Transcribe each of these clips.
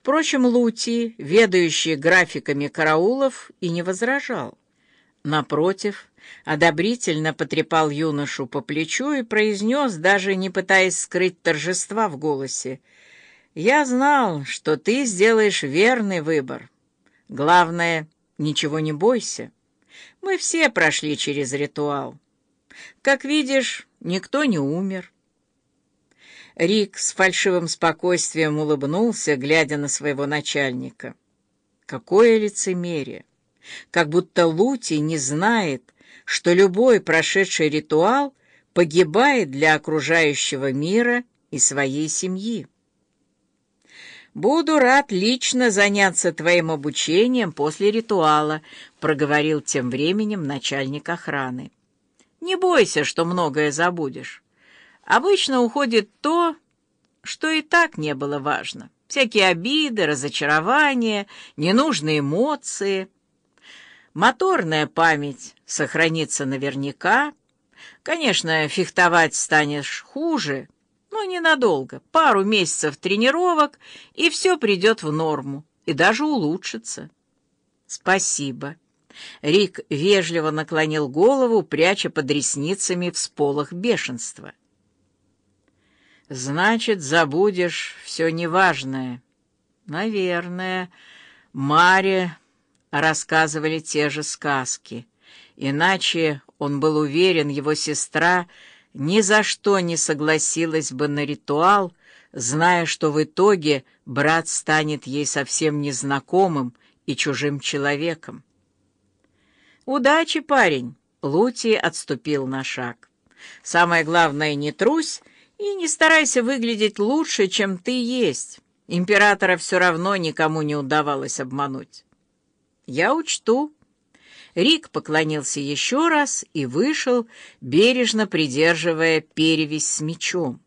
Впрочем, Лути, ведающий графиками караулов, и не возражал. Напротив, одобрительно потрепал юношу по плечу и произнес, даже не пытаясь скрыть торжества в голосе, «Я знал, что ты сделаешь верный выбор. Главное, ничего не бойся. Мы все прошли через ритуал. Как видишь, никто не умер». Рик с фальшивым спокойствием улыбнулся, глядя на своего начальника. Какое лицемерие! Как будто Лути не знает, что любой прошедший ритуал погибает для окружающего мира и своей семьи. «Буду рад лично заняться твоим обучением после ритуала», — проговорил тем временем начальник охраны. «Не бойся, что многое забудешь. Обычно уходит то, что и так не было важно. Всякие обиды, разочарования, ненужные эмоции. Моторная память сохранится наверняка. Конечно, фехтовать станешь хуже, но ненадолго. Пару месяцев тренировок, и все придет в норму, и даже улучшится. Спасибо. Рик вежливо наклонил голову, пряча под ресницами всполох бешенства. Значит, забудешь все неважное. Наверное, Маре рассказывали те же сказки. Иначе, он был уверен, его сестра ни за что не согласилась бы на ритуал, зная, что в итоге брат станет ей совсем незнакомым и чужим человеком. «Удачи, парень!» — Лути отступил на шаг. «Самое главное, не трусь и не старайся выглядеть лучше, чем ты есть. Императора все равно никому не удавалось обмануть. Я учту. Рик поклонился еще раз и вышел, бережно придерживая перевязь с мечом.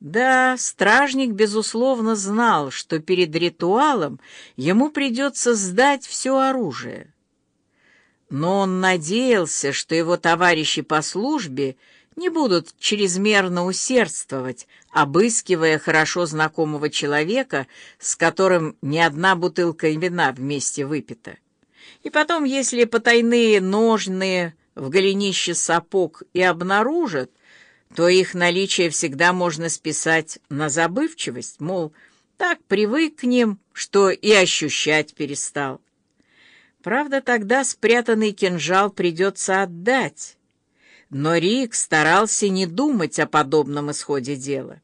Да, стражник, безусловно, знал, что перед ритуалом ему придется сдать все оружие. Но он надеялся, что его товарищи по службе не будут чрезмерно усердствовать, обыскивая хорошо знакомого человека, с которым ни одна бутылка вина вместе выпита. И потом, если потайные ножные в голенище сапог и обнаружат, то их наличие всегда можно списать на забывчивость, мол, так привык к ним, что и ощущать перестал. Правда, тогда спрятанный кинжал придется отдать, но Рик старался не думать о подобном исходе дела.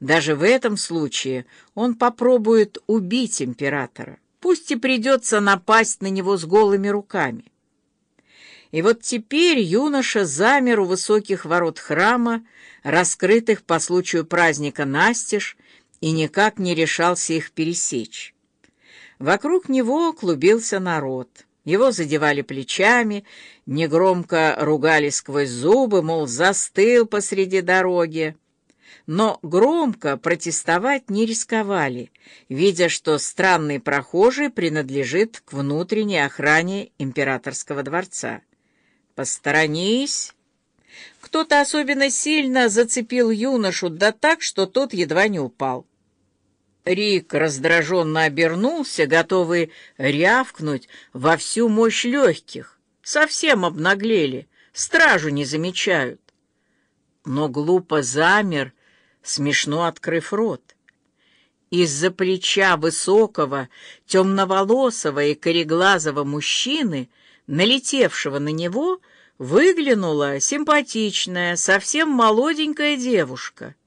Даже в этом случае он попробует убить императора. Пусть и придется напасть на него с голыми руками. И вот теперь юноша замер у высоких ворот храма, раскрытых по случаю праздника Настеж, и никак не решался их пересечь. Вокруг него клубился народ — его задевали плечами, негромко ругали сквозь зубы, мол, застыл посреди дороги. Но громко протестовать не рисковали, видя, что странный прохожий принадлежит к внутренней охране императорского дворца. «Посторонись!» Кто-то особенно сильно зацепил юношу, да так, что тот едва не упал. Рик раздраженно обернулся, готовый рявкнуть во всю мощь легких. Совсем обнаглели, стражу не замечают. Но глупо замер, смешно открыв рот. Из-за плеча высокого, темноволосого и кореглазого мужчины, налетевшего на него, выглянула симпатичная, совсем молоденькая девушка —